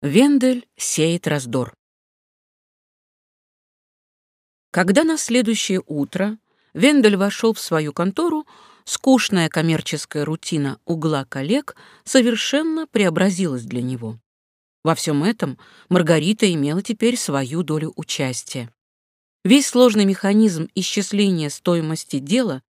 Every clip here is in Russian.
Вендель сеет раздор. Когда на следующее утро Вендель вошел в свою контору, скучная коммерческая рутина угла коллег совершенно преобразилась для него. Во всем этом Маргарита имела теперь свою долю участия. Весь сложный механизм исчисления стоимости дела,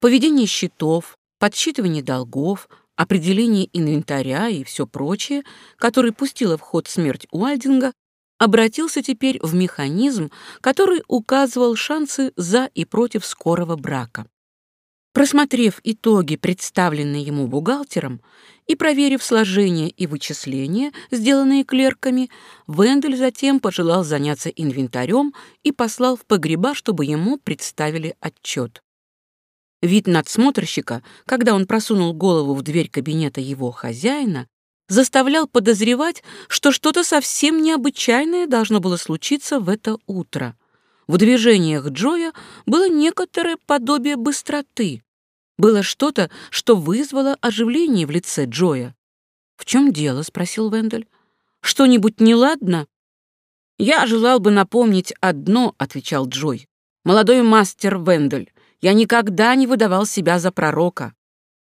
поведение счетов, подсчитывание долгов, определение инвентаря и все прочее, который пустила в ход смерть Уальдинга, обратился теперь в механизм, который указывал шансы за и против скорого брака. Просмотрев итоги, представленные ему бухгалтером, и проверив сложение и вычисления, сделанные клерками, Вендель затем пожелал заняться инвентарем и послал в погреба, чтобы ему представили отчет. Вид надсмотрщика, когда он просунул голову в дверь кабинета его хозяина, заставлял подозревать, что что-то совсем необычайное должно было случиться в это утро. В движениях Джоя было некоторое подобие быстроты. Было что-то, что вызвало оживление в лице Джоя. «В чем дело?» — спросил Вендель. «Что-нибудь неладно?» «Я желал бы напомнить одно», — отвечал Джой. «Молодой мастер Вендель, я никогда не выдавал себя за пророка.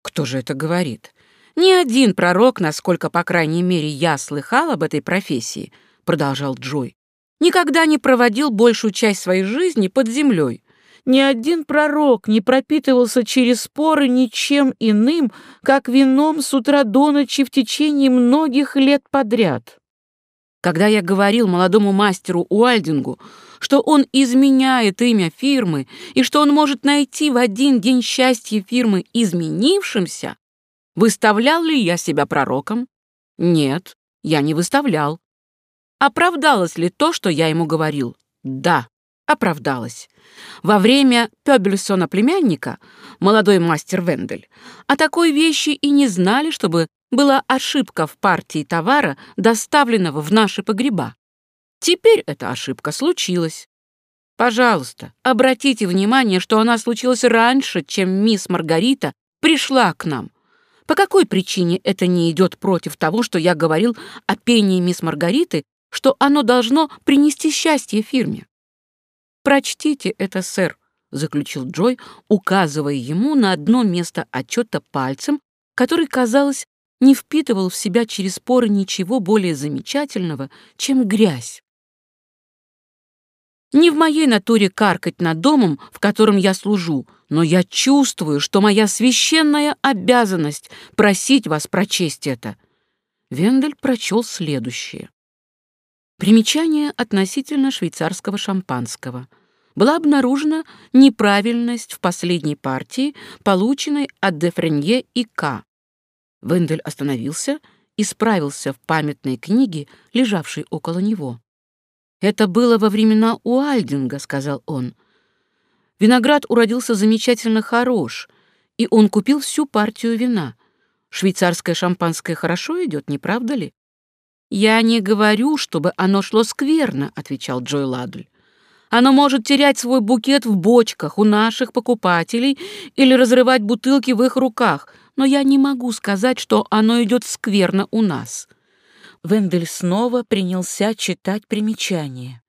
Кто же это говорит? Ни один пророк, насколько, по крайней мере, я слыхал об этой профессии, продолжал Джой, никогда не проводил большую часть своей жизни под землей. Ни один пророк не пропитывался через споры ничем иным, как вином с утра до ночи в течение многих лет подряд. Когда я говорил молодому мастеру Уальдингу, что он изменяет имя фирмы и что он может найти в один день счастье фирмы изменившимся, выставлял ли я себя пророком? Нет, я не выставлял. Оправдалось ли то, что я ему говорил? Да, оправдалось. Во время Пёбельсона племянника, молодой мастер Вендель, о такой вещи и не знали, чтобы была ошибка в партии товара, доставленного в наши погреба. Теперь эта ошибка случилась. Пожалуйста, обратите внимание, что она случилась раньше, чем мисс Маргарита пришла к нам. По какой причине это не идет против того, что я говорил о пении мисс Маргариты, что оно должно принести счастье фирме? Прочтите это, сэр, заключил Джой, указывая ему на одно место отчета пальцем, который, казалось, не впитывал в себя через поры ничего более замечательного, чем грязь. Не в моей натуре каркать над домом, в котором я служу, но я чувствую, что моя священная обязанность просить вас прочесть это. Вендель прочел следующее. Примечание относительно швейцарского шампанского. Была обнаружена неправильность в последней партии, полученной от Дефренье и К. Вендель остановился и справился в памятной книге, лежавшей около него. «Это было во времена Уальдинга», — сказал он. «Виноград уродился замечательно хорош, и он купил всю партию вина. Швейцарское шампанское хорошо идет, не правда ли?» «Я не говорю, чтобы оно шло скверно», — отвечал Джой Ладль. «Оно может терять свой букет в бочках у наших покупателей или разрывать бутылки в их руках, но я не могу сказать, что оно идет скверно у нас. Вендель снова принялся читать примечания.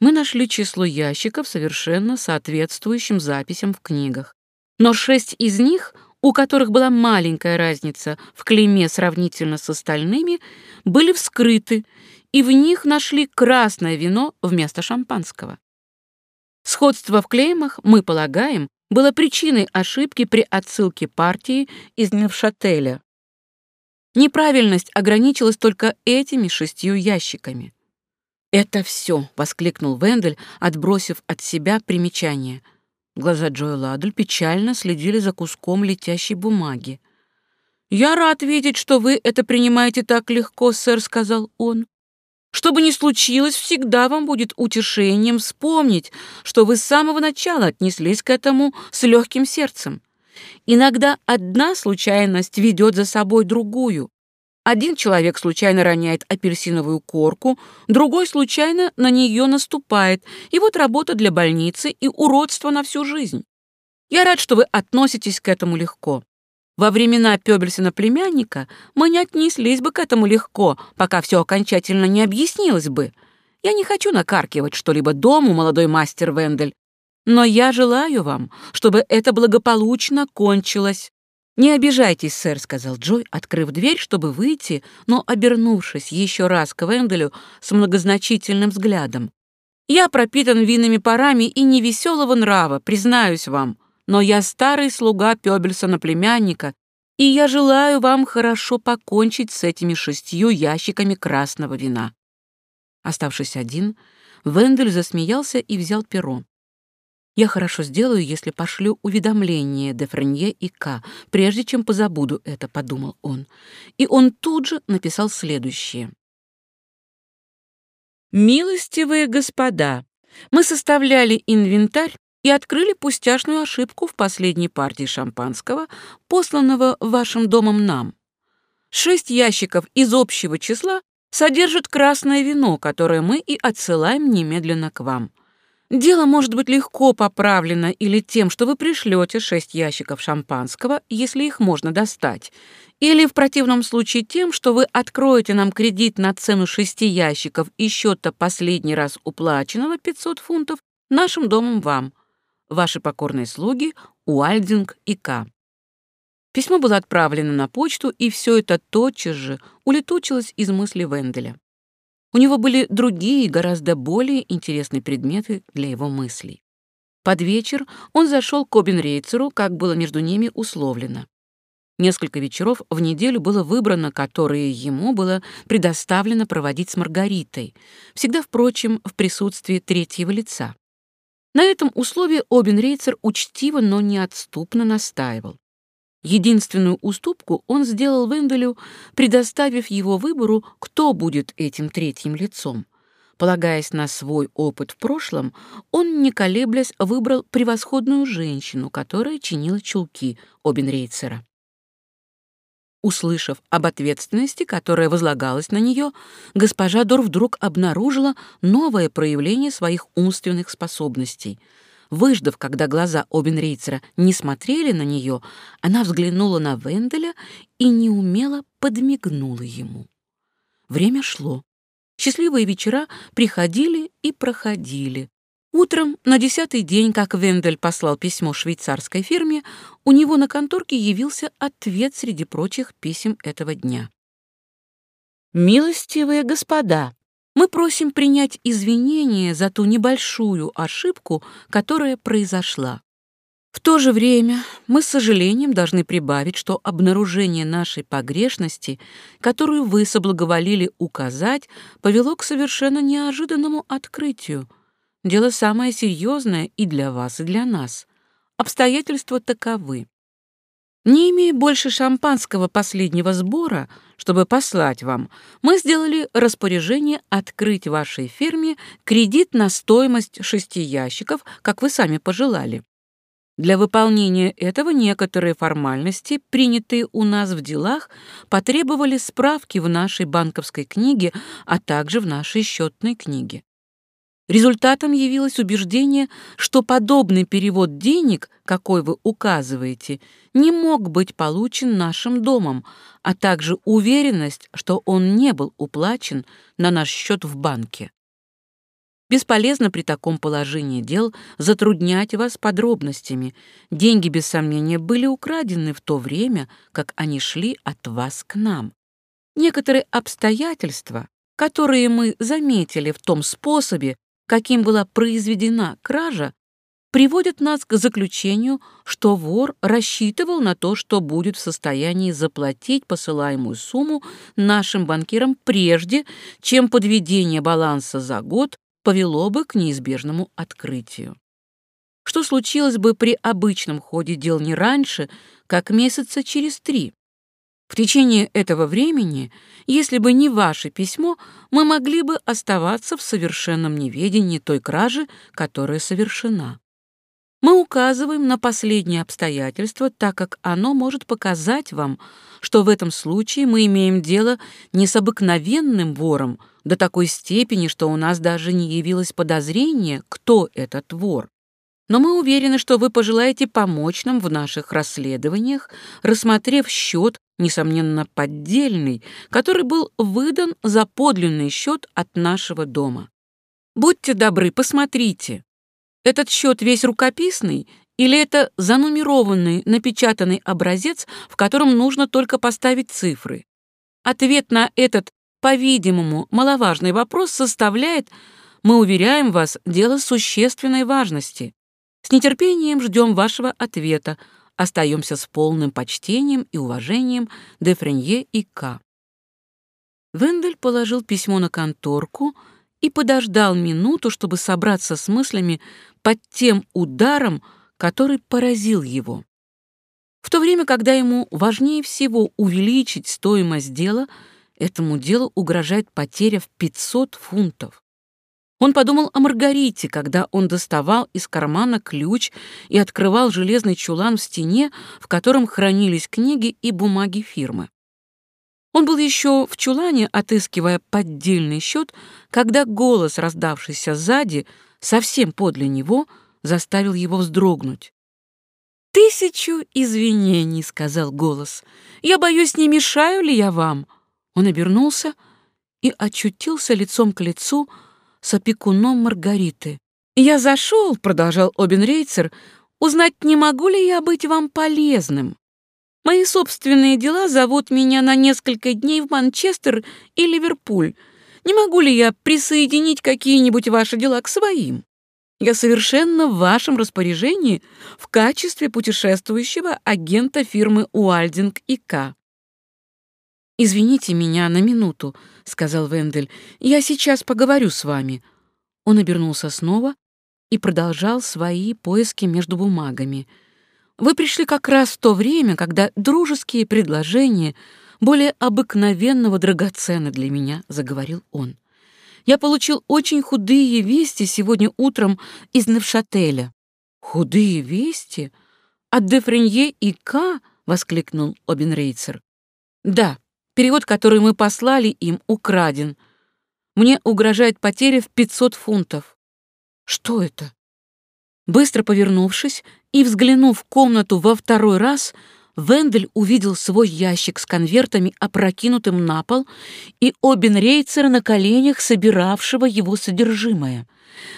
Мы нашли число ящиков, совершенно соответствующим записям в книгах. Но шесть из них, у которых была маленькая разница в клейме сравнительно с остальными, были вскрыты, и в них нашли красное вино вместо шампанского. Сходство в клеймах, мы полагаем, было причиной ошибки при отсылке партии из Невшателя Неправильность ограничилась только этими шестью ящиками. «Это все!» — воскликнул Вендель, отбросив от себя примечание. Глаза Джоэла Ладль печально следили за куском летящей бумаги. «Я рад видеть, что вы это принимаете так легко, сэр», — сказал он. «Что бы ни случилось, всегда вам будет утешением вспомнить, что вы с самого начала отнеслись к этому с легким сердцем. Иногда одна случайность ведет за собой другую. Один человек случайно роняет апельсиновую корку, другой случайно на нее наступает, и вот работа для больницы и уродство на всю жизнь. Я рад, что вы относитесь к этому легко. Во времена Пёбельсона племянника мы не отнеслись бы к этому легко, пока все окончательно не объяснилось бы. Я не хочу накаркивать что-либо дому, молодой мастер Вендель, но я желаю вам, чтобы это благополучно кончилось. «Не обижайтесь, сэр», — сказал Джой, открыв дверь, чтобы выйти, но обернувшись еще раз к Венделю с многозначительным взглядом. «Я пропитан винными парами и невеселого нрава, признаюсь вам, но я старый слуга Пёбельсона племянника, и я желаю вам хорошо покончить с этими шестью ящиками красного вина». Оставшись один, Вендель засмеялся и взял перо. Я хорошо сделаю, если пошлю уведомление де Френье и К, прежде чем позабуду это, подумал он. И он тут же написал следующее. Милостивые господа, мы составляли инвентарь и открыли пустяшную ошибку в последней партии шампанского, посланного вашим домом нам. Шесть ящиков из общего числа содержат красное вино, которое мы и отсылаем немедленно к вам. Дело может быть легко поправлено или тем, что вы пришлете шесть ящиков шампанского, если их можно достать, или в противном случае тем, что вы откроете нам кредит на цену шести ящиков и счета последний раз уплаченного 500 фунтов нашим домом вам. Ваши покорные слуги Уальдинг и К. Письмо было отправлено на почту, и все это тотчас же улетучилось из мысли Венделя. У него были другие, гораздо более интересные предметы для его мыслей. Под вечер он зашел к Обенрейцеру, как было между ними условлено. Несколько вечеров в неделю было выбрано, которые ему было предоставлено проводить с Маргаритой, всегда, впрочем, в присутствии третьего лица. На этом условии Обенрейцер учтиво, но неотступно настаивал. Единственную уступку он сделал Венделю, предоставив его выбору, кто будет этим третьим лицом. Полагаясь на свой опыт в прошлом, он, не колеблясь, выбрал превосходную женщину, которая чинила чулки Обенрейцера. Услышав об ответственности, которая возлагалась на нее, госпожа Дор вдруг обнаружила новое проявление своих умственных способностей — Выждав, когда глаза Обенрейцера не смотрели на нее, она взглянула на Венделя и неумело подмигнула ему. Время шло. Счастливые вечера приходили и проходили. Утром, на десятый день, как Вендель послал письмо швейцарской фирме, у него на конторке явился ответ среди прочих писем этого дня. «Милостивые господа, мы просим принять извинения за ту небольшую ошибку, которая произошла. В то же время мы с сожалением должны прибавить, что обнаружение нашей погрешности, которую вы соблаговолили указать, повело к совершенно неожиданному открытию. Дело самое серьезное и для вас, и для нас. Обстоятельства таковы. Не имея больше шампанского последнего сбора, чтобы послать вам, мы сделали распоряжение открыть вашей фирме кредит на стоимость шести ящиков, как вы сами пожелали. Для выполнения этого некоторые формальности, принятые у нас в делах, потребовали справки в нашей банковской книге, а также в нашей счетной книге. Результатом явилось убеждение, что подобный перевод денег, какой вы указываете, не мог быть получен нашим домом, а также уверенность, что он не был уплачен на наш счет в банке. Бесполезно при таком положении дел затруднять вас подробностями. Деньги, без сомнения, были украдены в то время, как они шли от вас к нам. Некоторые обстоятельства, которые мы заметили в том способе, каким была произведена кража, приводит нас к заключению, что вор рассчитывал на то, что будет в состоянии заплатить посылаемую сумму нашим банкирам прежде, чем подведение баланса за год повело бы к неизбежному открытию. Что случилось бы при обычном ходе дел не раньше, как месяца через три? В течение этого времени, если бы не ваше письмо, мы могли бы оставаться в совершенном неведении той кражи, которая совершена. Мы указываем на последнее обстоятельство, так как оно может показать вам, что в этом случае мы имеем дело не с обыкновенным вором до такой степени, что у нас даже не явилось подозрения, кто этот вор. Но мы уверены, что вы пожелаете помочь нам в наших расследованиях, рассмотрев счет, несомненно, поддельный, который был выдан за подлинный счет от нашего дома. Будьте добры, посмотрите. Этот счет весь рукописный или это занумерованный, напечатанный образец, в котором нужно только поставить цифры? Ответ на этот, по-видимому, маловажный вопрос составляет, мы уверяем вас, дело существенной важности. С нетерпением ждем вашего ответа. Остаемся с полным почтением и уважением де Френье и К. Вендель положил письмо на конторку и подождал минуту, чтобы собраться с мыслями под тем ударом, который поразил его. В то время, когда ему важнее всего увеличить стоимость дела, этому делу угрожает потеря в 500 фунтов. Он подумал о Маргарите, когда он доставал из кармана ключ и открывал железный чулан в стене, в котором хранились книги и бумаги фирмы. Он был еще в чулане, отыскивая поддельный счет, когда голос, раздавшийся сзади, совсем подле него, заставил его вздрогнуть. «Тысячу извинений», — сказал голос. «Я боюсь, не мешаю ли я вам?» Он обернулся и очутился лицом к лицу с опекуном Маргариты. «Я зашел», — продолжал Обенрейцер, — «узнать, не могу ли я быть вам полезным. Мои собственные дела зовут меня на несколько дней в Манчестер и Ливерпуль. Не могу ли я присоединить какие-нибудь ваши дела к своим?» Я совершенно в вашем распоряжении в качестве путешествующего агента фирмы Уальдинг и К. «Извините меня на минуту», — сказал Вендель. «Я сейчас поговорю с вами». Он обернулся снова и продолжал свои поиски между бумагами. «Вы пришли как раз в то время, когда дружеские предложения более обыкновенного драгоценны для меня», — заговорил он. Я получил очень худые вести сегодня утром из Невшателя». «Худые вести? От Дефренье и К?» — воскликнул Обенрейцер. «Да, перевод, который мы послали им, украден. Мне угрожает потеря в 500 фунтов». «Что это?» Быстро повернувшись и взглянув в комнату во второй раз, Вендель увидел свой ящик с конвертами, опрокинутым на пол, и Обенрейцера на коленях, собиравшего его содержимое.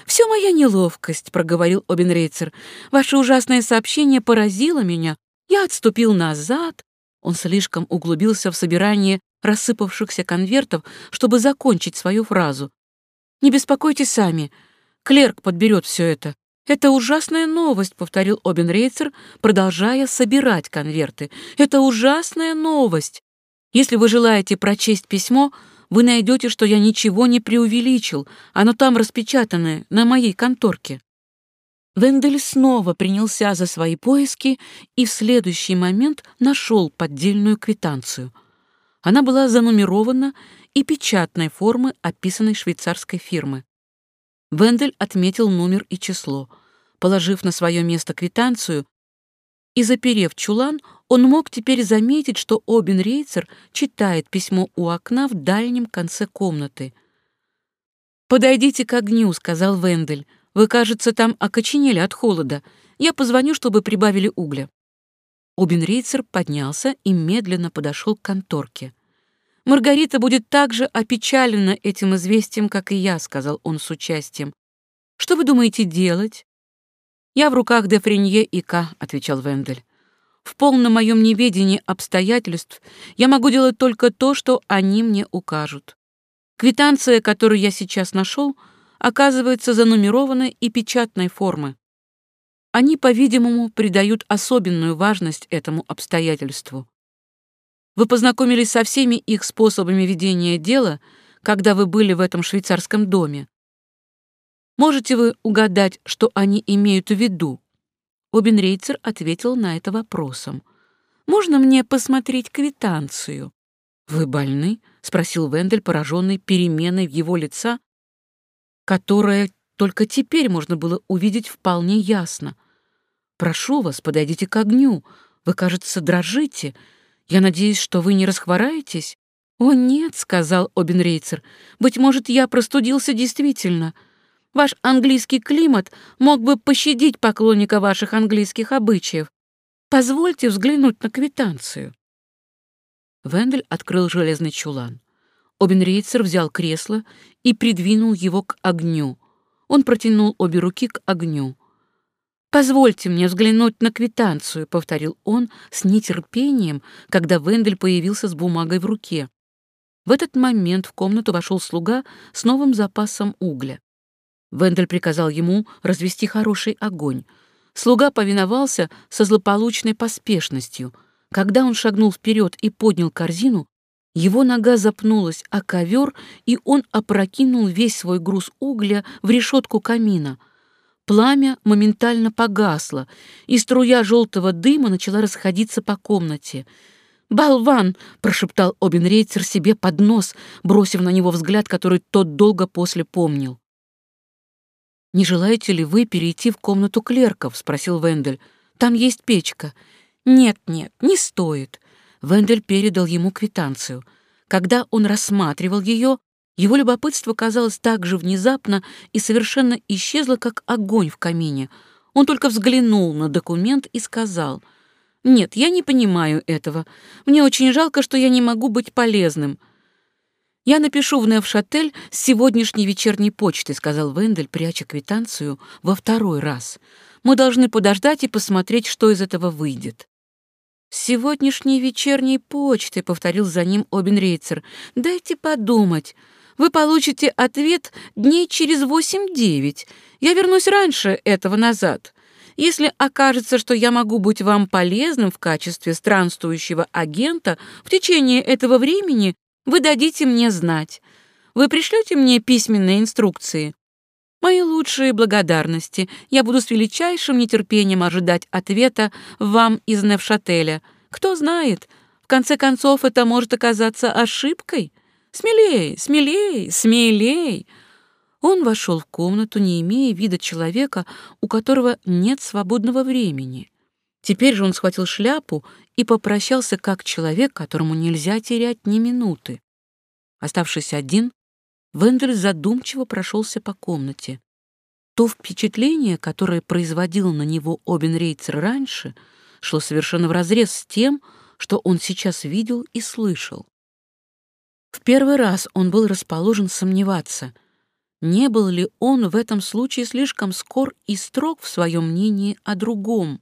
«Все моя неловкость», — проговорил Обенрейцер. «Ваше ужасное сообщение поразило меня. Я отступил назад». Он слишком углубился в собирание рассыпавшихся конвертов, чтобы закончить свою фразу. «Не беспокойтесь сами. Клерк подберет все это. «Это ужасная новость», — повторил Обенрейцер, продолжая собирать конверты. «Это ужасная новость. Если вы желаете прочесть письмо, вы найдете, что я ничего не преувеличил. Оно там распечатанное, на моей конторке». Вендель снова принялся за свои поиски и в следующий момент нашел поддельную квитанцию. Она была занумерована и печатной формы описанной швейцарской фирмы. Вендель отметил номер и число. Положив на свое место квитанцию и заперев чулан, он мог теперь заметить, что Обин Рейцер читает письмо у окна в дальнем конце комнаты. «Подойдите к огню», — сказал Вендель. «Вы, кажется, там окоченели от холода. Я позвоню, чтобы прибавили угля». Обенрейцер поднялся и медленно подошел к конторке. Маргарита будет так же опечалена этим известием, как и я, сказал он с участием. Что вы думаете делать? Я в руках де Френье и К, отвечал Вендель. В полном моем неведении обстоятельств я могу делать только то, что они мне укажут. Квитанция, которую я сейчас нашел, оказывается занумерованной и печатной формы. Они, по-видимому, придают особенную важность этому обстоятельству. Вы познакомились со всеми их способами ведения дела, когда вы были в этом швейцарском доме. Можете вы угадать, что они имеют в виду? Обенрейцер ответил на это вопросом. «Можно мне посмотреть квитанцию?» «Вы больны?» — спросил Вендель, пораженный переменой в его лица, которая только теперь можно было увидеть вполне ясно. «Прошу вас, подойдите к огню. Вы, кажется, дрожите. Я надеюсь, что вы не расхвораетесь?» «О, нет», — сказал Обенрейцер. «Быть может, я простудился действительно. Ваш английский климат мог бы пощадить поклонника ваших английских обычаев. Позвольте взглянуть на квитанцию». Вендель открыл железный чулан. Обенрейцер взял кресло и придвинул его к огню. Он протянул обе руки к огню. «Позвольте мне взглянуть на квитанцию», — повторил он с нетерпением, когда Вендель появился с бумагой в руке. В этот момент в комнату вошел слуга с новым запасом угля. Вендель приказал ему развести хороший огонь. Слуга повиновался со злополучной поспешностью. Когда он шагнул вперед и поднял корзину, его нога запнулась о ковер, и он опрокинул весь свой груз угля в решетку камина. Пламя моментально погасло, и струя желтого дыма начала расходиться по комнате. «Болван!» — прошептал Обенрейцер себе под нос, бросив на него взгляд, который тот долго после помнил. «Не желаете ли вы перейти в комнату клерков?» — спросил Вендель. «Там есть печка». «Нет, нет, не стоит». Вендель передал ему квитанцию. Когда он рассматривал ее, его любопытство казалось так же внезапно и совершенно исчезло, как огонь в камине. Он только взглянул на документ и сказал, «Нет, я не понимаю этого. Мне очень жалко, что я не могу быть полезным». «Я напишу в Невшатель с сегодняшней вечерней почты», — сказал Вендель, пряча квитанцию во второй раз. «Мы должны подождать и посмотреть, что из этого выйдет». «С сегодняшней вечерней почты», — повторил за ним Обенрейцер. «Дайте подумать. Вы получите ответ дней через восемь-девять. Я вернусь раньше этого назад. Если окажется, что я могу быть вам полезным в качестве странствующего агента в течение этого времени, вы дадите мне знать. Вы пришлете мне письменные инструкции? Мои лучшие благодарности. Я буду с величайшим нетерпением ожидать ответа вам из Невшателя. Кто знает, в конце концов это может оказаться ошибкой. Смелей, смелей, смелей. Он вошел в комнату, не имея вида человека, у которого нет свободного времени. Теперь же он схватил шляпу и попрощался как человек, которому нельзя терять ни минуты. Оставшись один, Вендель задумчиво прошелся по комнате. То впечатление, которое производил на него Обенрейцер раньше, шло совершенно вразрез с тем, что он сейчас видел и слышал. В первый раз он был расположен сомневаться, не был ли он в этом случае слишком скор и строг в своем мнении о другом,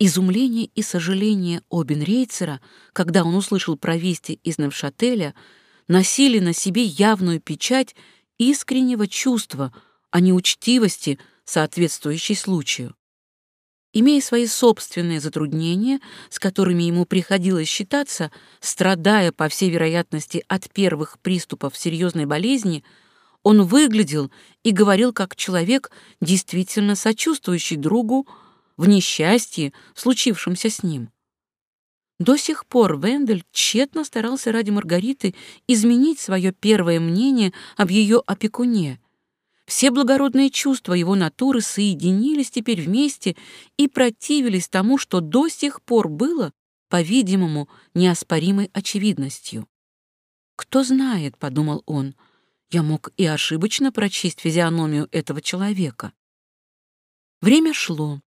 Изумление и сожаление Обенрейцера, когда он услышал про вести из Невшателя, носили на себе явную печать искреннего чувства, а не учтивости, соответствующей случаю. Имея свои собственные затруднения, с которыми ему приходилось считаться, страдая, по всей вероятности, от первых приступов серьезной болезни, он выглядел и говорил как человек, действительно сочувствующий другу, в несчастье, случившемся с ним. До сих пор Вендель тщетно старался ради Маргариты изменить свое первое мнение об ее опекуне. Все благородные чувства его натуры соединились теперь вместе и противились тому, что до сих пор было, по-видимому, неоспоримой очевидностью. «Кто знает», — подумал он, — «я мог и ошибочно прочесть физиономию этого человека». Время шло.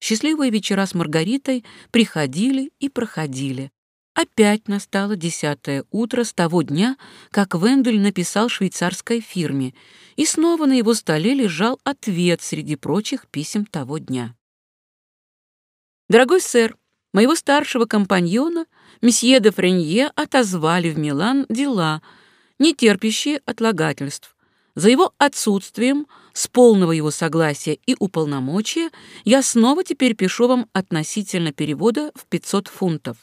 Счастливые вечера с Маргаритой приходили и проходили. Опять настало десятое утро с того дня, как Вендель написал швейцарской фирме, и снова на его столе лежал ответ среди прочих писем того дня. «Дорогой сэр, моего старшего компаньона, месье де Френье, отозвали в Милан дела, не терпящие отлагательств. За его отсутствием – с полного его согласия и уполномочия я снова теперь пишу вам относительно перевода в 500 фунтов.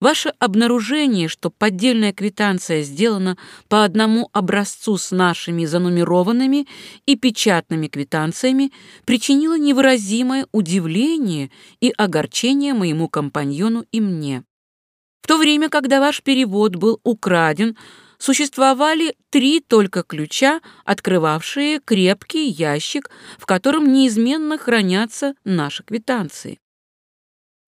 Ваше обнаружение, что поддельная квитанция сделана по одному образцу с нашими занумерованными и печатными квитанциями, причинило невыразимое удивление и огорчение моему компаньону и мне. В то время, когда ваш перевод был украден, существовали три только ключа, открывавшие крепкий ящик, в котором неизменно хранятся наши квитанции.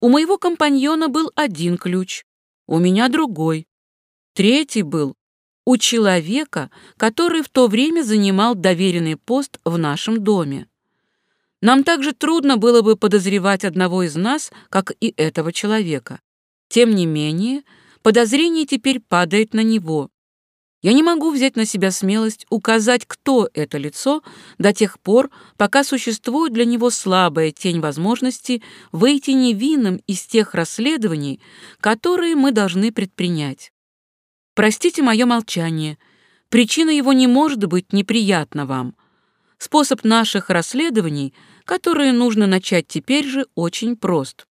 У моего компаньона был один ключ, у меня другой. Третий был у человека, который в то время занимал доверенный пост в нашем доме. Нам также трудно было бы подозревать одного из нас, как и этого человека. Тем не менее, подозрение теперь падает на него. Я не могу взять на себя смелость указать, кто это лицо, до тех пор, пока существует для него слабая тень возможности выйти невинным из тех расследований, которые мы должны предпринять. Простите мое молчание. Причина его не может быть неприятна вам. Способ наших расследований, которые нужно начать теперь же, очень прост.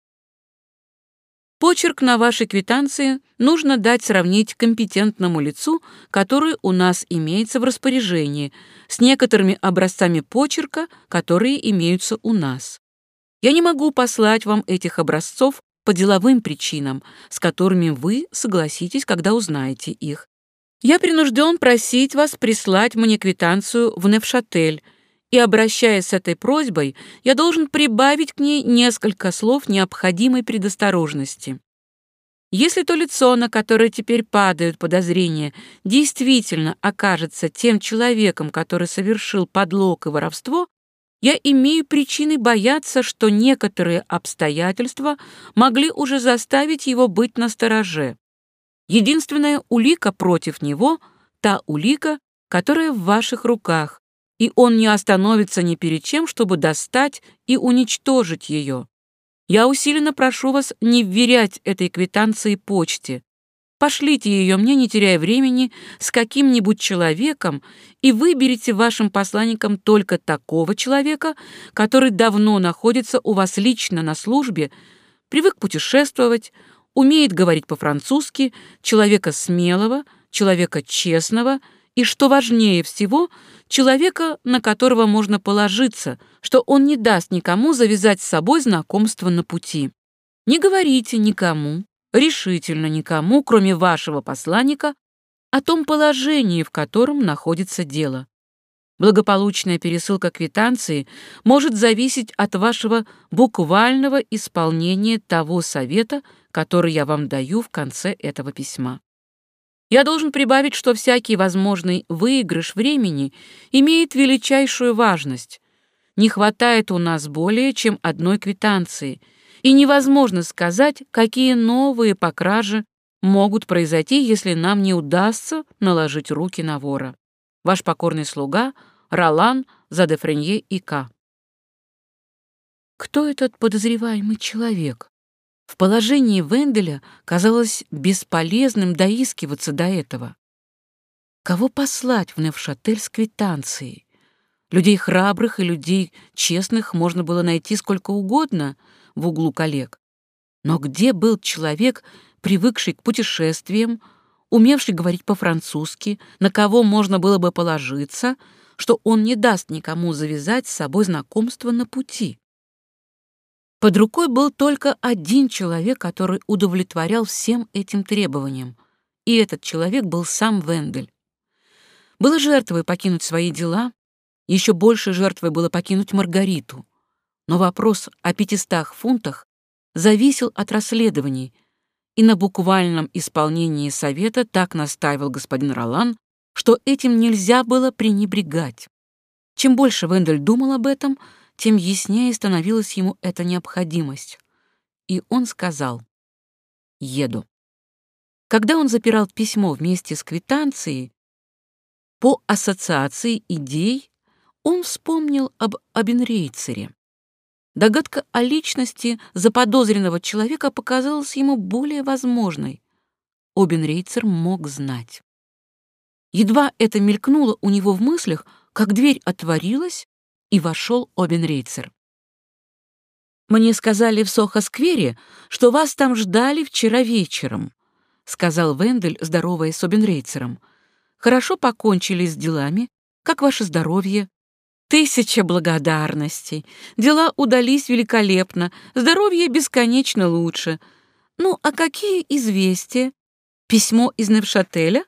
Почерк на вашей квитанции нужно дать сравнить компетентному лицу, который у нас имеется в распоряжении, с некоторыми образцами почерка, которые имеются у нас. Я не могу послать вам этих образцов по деловым причинам, с которыми вы согласитесь, когда узнаете их. Я принужден просить вас прислать мне квитанцию в Невшатель, и, обращаясь с этой просьбой, я должен прибавить к ней несколько слов необходимой предосторожности. Если то лицо, на которое теперь падают подозрения, действительно окажется тем человеком, который совершил подлог и воровство, я имею причины бояться, что некоторые обстоятельства могли уже заставить его быть настороже. Единственная улика против него — та улика, которая в ваших руках, и он не остановится ни перед чем, чтобы достать и уничтожить ее. Я усиленно прошу вас не вверять этой квитанции почте. Пошлите ее мне, не теряя времени, с каким-нибудь человеком и выберите вашим посланником только такого человека, который давно находится у вас лично на службе, привык путешествовать, умеет говорить по-французски, человека смелого, человека честного и, что важнее всего, человека, на которого можно положиться, что он не даст никому завязать с собой знакомство на пути. Не говорите никому, решительно никому, кроме вашего посланника, о том положении, в котором находится дело. Благополучная пересылка квитанции может зависеть от вашего буквального исполнения того совета, который я вам даю в конце этого письма. Я должен прибавить, что всякий возможный выигрыш времени имеет величайшую важность. Не хватает у нас более чем одной квитанции — и невозможно сказать, какие новые по краже могут произойти, если нам не удастся наложить руки на вора. Ваш покорный слуга Ролан Задефренье и К. Кто этот подозреваемый человек? В положении Венделя казалось бесполезным доискиваться до этого. Кого послать в Невшатель с квитанцией? Людей храбрых и людей честных можно было найти сколько угодно — в углу коллег. Но где был человек, привыкший к путешествиям, умевший говорить по-французски, на кого можно было бы положиться, что он не даст никому завязать с собой знакомство на пути? Под рукой был только один человек, который удовлетворял всем этим требованиям, и этот человек был сам Вендель. Было жертвой покинуть свои дела, еще больше жертвой было покинуть Маргариту но вопрос о 500 фунтах зависел от расследований, и на буквальном исполнении совета так настаивал господин Ролан, что этим нельзя было пренебрегать. Чем больше Вендель думал об этом, тем яснее становилась ему эта необходимость. И он сказал «Еду». Когда он запирал письмо вместе с квитанцией, по ассоциации идей он вспомнил об Абенрейцере. Догадка о личности заподозренного человека показалась ему более возможной. Обенрейцер мог знать. Едва это мелькнуло у него в мыслях, как дверь отворилась, и вошел Обенрейцер. «Мне сказали в Сохо-сквере, что вас там ждали вчера вечером», сказал Вендель, здороваясь с Обенрейцером. «Хорошо покончили с делами? Как ваше здоровье? Тысяча благодарностей. Дела удались великолепно, здоровье бесконечно лучше. Ну, а какие известия? Письмо из Невшателя?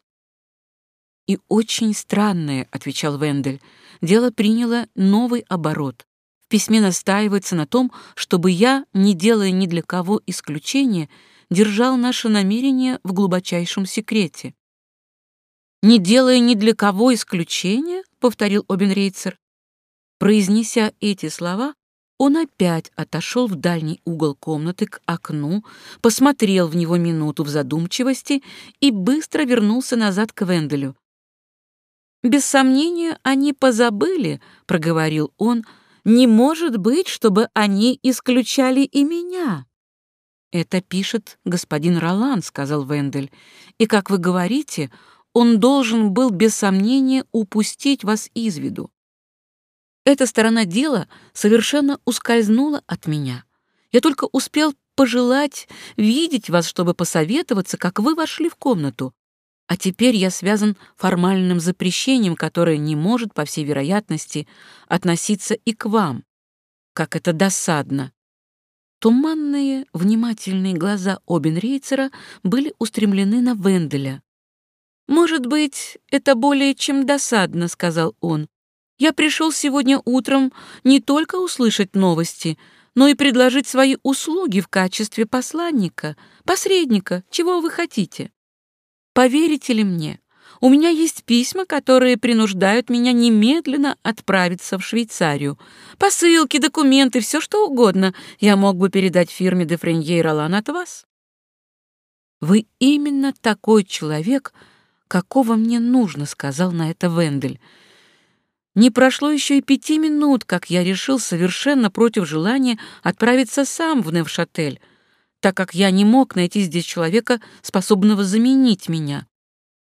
И очень странное, отвечал Вендель. Дело приняло новый оборот. В письме настаивается на том, чтобы я, не делая ни для кого исключения, держал наше намерение в глубочайшем секрете. «Не делая ни для кого исключения», — повторил Обенрейцер. Произнеся эти слова, он опять отошел в дальний угол комнаты к окну, посмотрел в него минуту в задумчивости и быстро вернулся назад к Венделю. «Без сомнения, они позабыли», — проговорил он, — «не может быть, чтобы они исключали и меня». «Это пишет господин Ролан», — сказал Вендель, «и, как вы говорите, он должен был без сомнения упустить вас из виду. Эта сторона дела совершенно ускользнула от меня. Я только успел пожелать видеть вас, чтобы посоветоваться, как вы вошли в комнату. А теперь я связан формальным запрещением, которое не может, по всей вероятности, относиться и к вам. Как это досадно. Туманные, внимательные глаза Обенрейцера были устремлены на Венделя. «Может быть, это более чем досадно», — сказал он. Я пришел сегодня утром не только услышать новости, но и предложить свои услуги в качестве посланника, посредника, чего вы хотите. Поверите ли мне, у меня есть письма, которые принуждают меня немедленно отправиться в Швейцарию. Посылки, документы, все что угодно я мог бы передать фирме де Френье и Ролан от вас. Вы именно такой человек, какого мне нужно, сказал на это Вендель. Не прошло еще и пяти минут, как я решил совершенно против желания отправиться сам в Невшатель, так как я не мог найти здесь человека, способного заменить меня.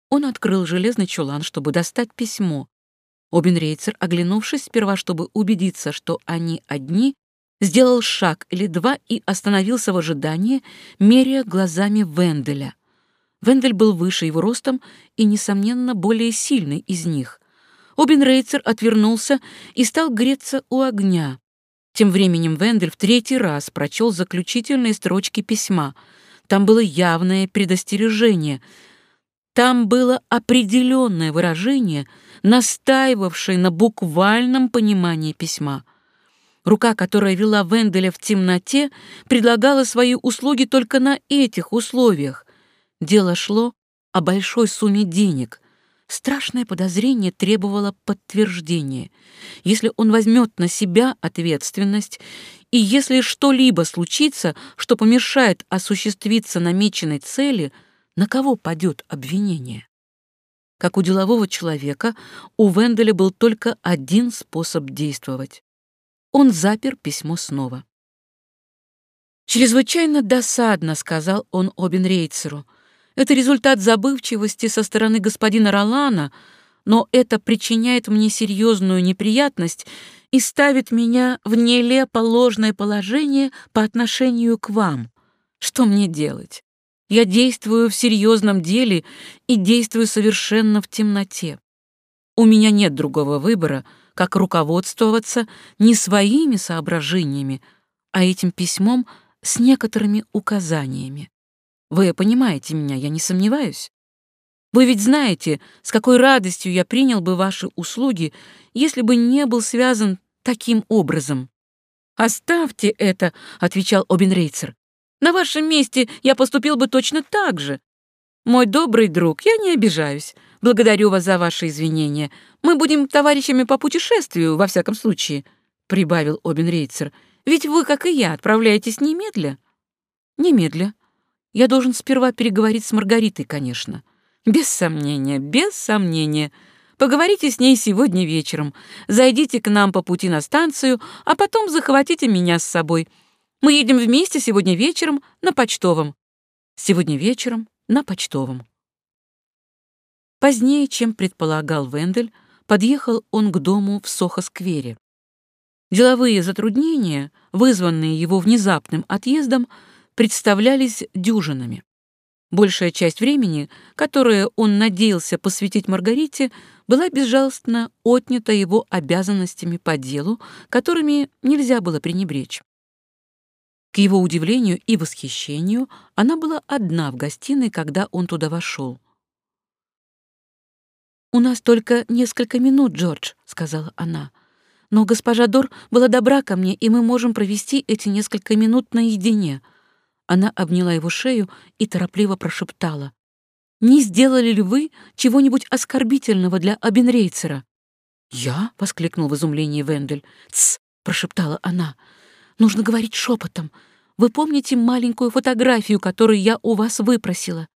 Он открыл железный чулан, чтобы достать письмо. Обенрейцер, оглянувшись сперва, чтобы убедиться, что они одни, сделал шаг или два и остановился в ожидании, меряя глазами Венделя. Вендель был выше его ростом и, несомненно, более сильный из них. Обенрейцер отвернулся и стал греться у огня. Тем временем Вендель в третий раз прочел заключительные строчки письма. Там было явное предостережение. Там было определенное выражение, настаивавшее на буквальном понимании письма. Рука, которая вела Венделя в темноте, предлагала свои услуги только на этих условиях. Дело шло о большой сумме денег — Страшное подозрение требовало подтверждения. Если он возьмет на себя ответственность, и если что-либо случится, что помешает осуществиться намеченной цели, на кого падет обвинение? Как у делового человека, у Венделя был только один способ действовать. Он запер письмо снова. «Чрезвычайно досадно», — сказал он Обенрейцеру, это результат забывчивости со стороны господина Ролана, но это причиняет мне серьезную неприятность и ставит меня в нелепо ложное положение по отношению к вам. Что мне делать? Я действую в серьезном деле и действую совершенно в темноте. У меня нет другого выбора, как руководствоваться не своими соображениями, а этим письмом с некоторыми указаниями. Вы понимаете меня, я не сомневаюсь. Вы ведь знаете, с какой радостью я принял бы ваши услуги, если бы не был связан таким образом. «Оставьте это», — отвечал Обенрейцер. «На вашем месте я поступил бы точно так же. Мой добрый друг, я не обижаюсь. Благодарю вас за ваши извинения. Мы будем товарищами по путешествию, во всяком случае», — прибавил Обенрейцер. «Ведь вы, как и я, отправляетесь немедля». «Немедля», я должен сперва переговорить с Маргаритой, конечно. Без сомнения, без сомнения. Поговорите с ней сегодня вечером. Зайдите к нам по пути на станцию, а потом захватите меня с собой. Мы едем вместе сегодня вечером на почтовом. Сегодня вечером на почтовом. Позднее, чем предполагал Вендель, подъехал он к дому в Сохо-сквере. Деловые затруднения, вызванные его внезапным отъездом, представлялись дюжинами. Большая часть времени, которое он надеялся посвятить Маргарите, была безжалостно отнята его обязанностями по делу, которыми нельзя было пренебречь. К его удивлению и восхищению она была одна в гостиной, когда он туда вошел. «У нас только несколько минут, Джордж», — сказала она. «Но госпожа Дор была добра ко мне, и мы можем провести эти несколько минут наедине». Она обняла его шею и торопливо прошептала. Не сделали ли вы чего-нибудь оскорбительного для Абенрейцера?» «Я?» — воскликнул в изумлении Вендель. «Тсс!» — прошептала она. «Нужно говорить шепотом. Вы помните маленькую фотографию, которую я у вас выпросила?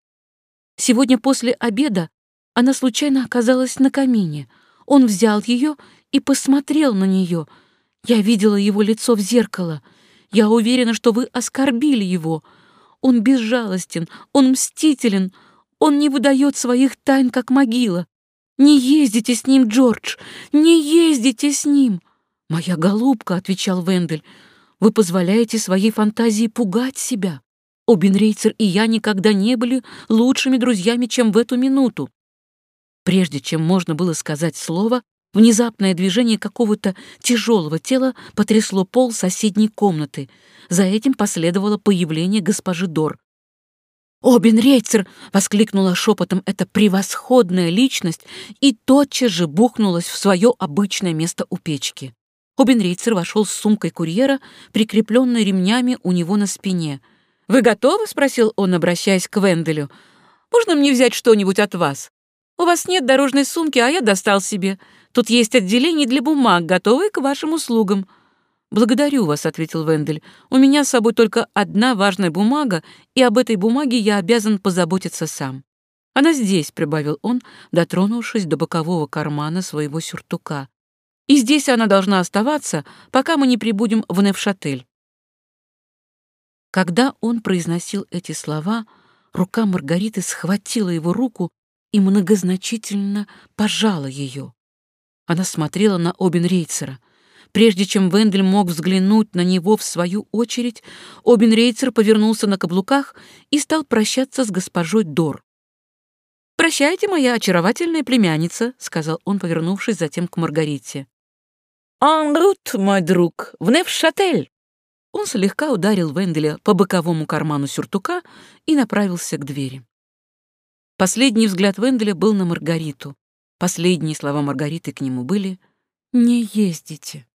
Сегодня после обеда она случайно оказалась на камине. Он взял ее и посмотрел на нее. Я видела его лицо в зеркало. Я уверена, что вы оскорбили его. Он безжалостен, он мстителен, он не выдает своих тайн, как могила. Не ездите с ним, Джордж, не ездите с ним. Моя голубка, — отвечал Вендель, — вы позволяете своей фантазии пугать себя. Обенрейцер и я никогда не были лучшими друзьями, чем в эту минуту. Прежде чем можно было сказать слово, внезапное движение какого-то тяжелого тела потрясло пол соседней комнаты. За этим последовало появление госпожи Дор. «Обенрейцер!» — воскликнула шепотом эта превосходная личность и тотчас же бухнулась в свое обычное место у печки. Обенрейцер вошел с сумкой курьера, прикрепленной ремнями у него на спине. «Вы готовы?» — спросил он, обращаясь к Венделю. «Можно мне взять что-нибудь от вас?» У вас нет дорожной сумки, а я достал себе. Тут есть отделение для бумаг, готовые к вашим услугам». «Благодарю вас», — ответил Вендель. «У меня с собой только одна важная бумага, и об этой бумаге я обязан позаботиться сам». «Она здесь», — прибавил он, дотронувшись до бокового кармана своего сюртука. «И здесь она должна оставаться, пока мы не прибудем в Невшатель». Когда он произносил эти слова, рука Маргариты схватила его руку и многозначительно пожала ее. Она смотрела на Обенрейцера. Прежде чем Вендель мог взглянуть на него в свою очередь, Обенрейцер повернулся на каблуках и стал прощаться с госпожой Дор. «Прощайте, моя очаровательная племянница», — сказал он, повернувшись затем к Маргарите. «En route, мой друг, в Невшатель!» Он слегка ударил Венделя по боковому карману сюртука и направился к двери. Последний взгляд Венделя был на Маргариту. Последние слова Маргариты к нему были «Не ездите».